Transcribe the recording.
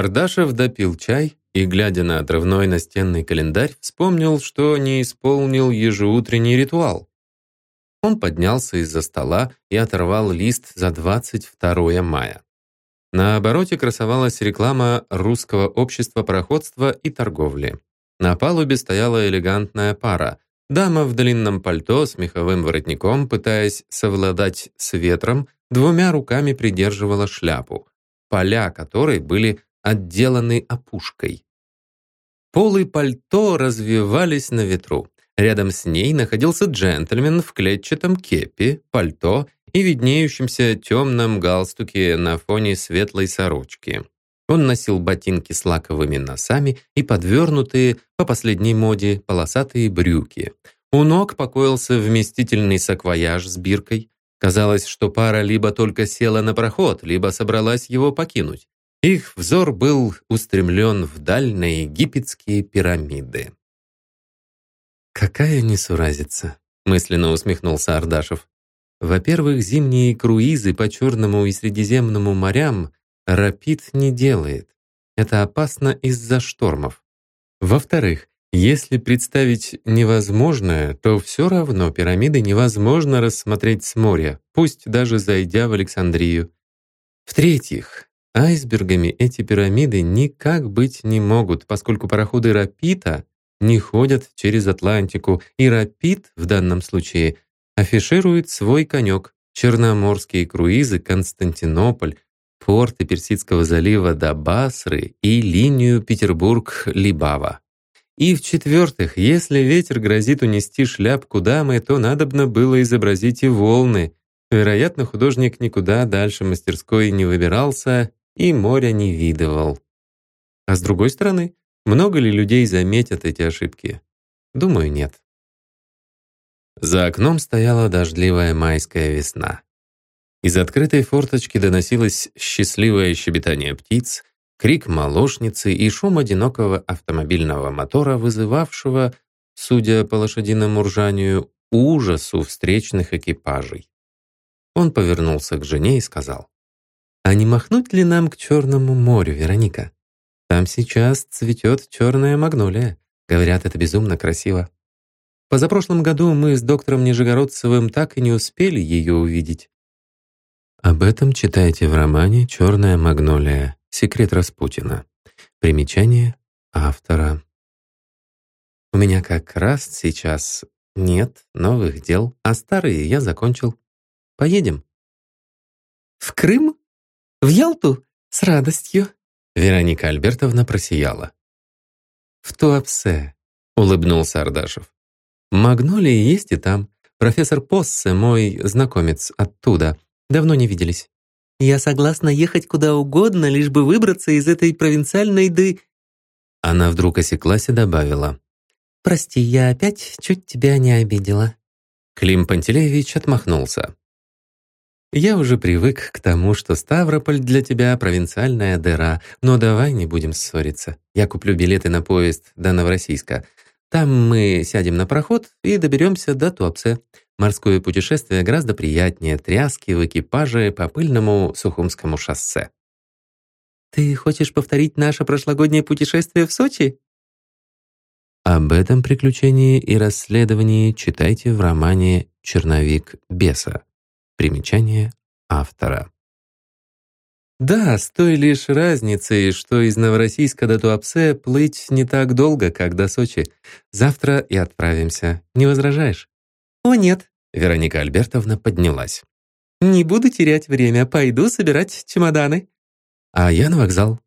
Ардашев допил чай и, глядя на отрывной настенный календарь, вспомнил, что не исполнил ежеутренний ритуал. Он поднялся из-за стола и оторвал лист за 22 мая. На обороте красовалась реклама Русского общества пароходства и торговли. На палубе стояла элегантная пара. Дама в длинном пальто с меховым воротником, пытаясь совладать с ветром, двумя руками придерживала шляпу, поля которой были отделаны опушкой. Полы пальто развивались на ветру. Рядом с ней находился джентльмен в клетчатом кепи, пальто и виднеющемся темном галстуке на фоне светлой сорочки. Он носил ботинки с лаковыми носами и подвернутые, по последней моде, полосатые брюки. У ног покоился вместительный саквояж с биркой. Казалось, что пара либо только села на проход, либо собралась его покинуть. Их взор был устремлен вдаль на египетские пирамиды. «Какая несуразица!» — мысленно усмехнулся Ардашев. «Во-первых, зимние круизы по Черному и Средиземному морям Рапид не делает. Это опасно из-за штормов. Во-вторых, если представить невозможное, то все равно пирамиды невозможно рассмотреть с моря, пусть даже зайдя в Александрию. В-третьих, айсбергами эти пирамиды никак быть не могут, поскольку пароходы Рапита не ходят через Атлантику, и Рапид в данном случае афиширует свой конек — черноморские круизы Константинополь, порты Персидского залива до Басры и линию Петербург-Либава. И в-четвертых, если ветер грозит унести шляпку дамы, то надобно было изобразить и волны. Вероятно, художник никуда дальше мастерской не выбирался и моря не видывал. А с другой стороны, много ли людей заметят эти ошибки? Думаю, нет. За окном стояла дождливая майская весна. Из открытой форточки доносилось счастливое щебетание птиц, крик молочницы и шум одинокого автомобильного мотора, вызывавшего, судя по лошадиному ржанию, ужасу встречных экипажей. Он повернулся к жене и сказал, «А не махнуть ли нам к Черному морю, Вероника? Там сейчас цветет черная магнолия. Говорят, это безумно красиво. Позапрошлом году мы с доктором Нижегородцевым так и не успели ее увидеть. Об этом читайте в романе «Черная магнолия. Секрет Распутина». Примечание автора. У меня как раз сейчас нет новых дел, а старые я закончил. Поедем? В Крым? В Ялту? С радостью. Вероника Альбертовна просияла. В Туапсе, улыбнулся Ардашев. Магнолии есть и там. Профессор Поссе, мой знакомец оттуда — Давно не виделись. Я согласна ехать куда угодно, лишь бы выбраться из этой провинциальной ды...» Она вдруг осеклась и добавила. «Прости, я опять чуть тебя не обидела». Клим Пантелеевич отмахнулся. «Я уже привык к тому, что Ставрополь для тебя провинциальная дыра, но давай не будем ссориться. Я куплю билеты на поезд до Новороссийска. Там мы сядем на проход и доберемся до Туапсе. Морское путешествие гораздо приятнее тряски в экипаже по пыльному Сухумскому шоссе. «Ты хочешь повторить наше прошлогоднее путешествие в Сочи?» Об этом приключении и расследовании читайте в романе «Черновик беса». Примечание автора. Да, с той лишь разницей, что из Новороссийска до Туапсе плыть не так долго, как до Сочи. Завтра и отправимся. Не возражаешь? О, нет, Вероника Альбертовна поднялась. «Не буду терять время, пойду собирать чемоданы». «А я на вокзал.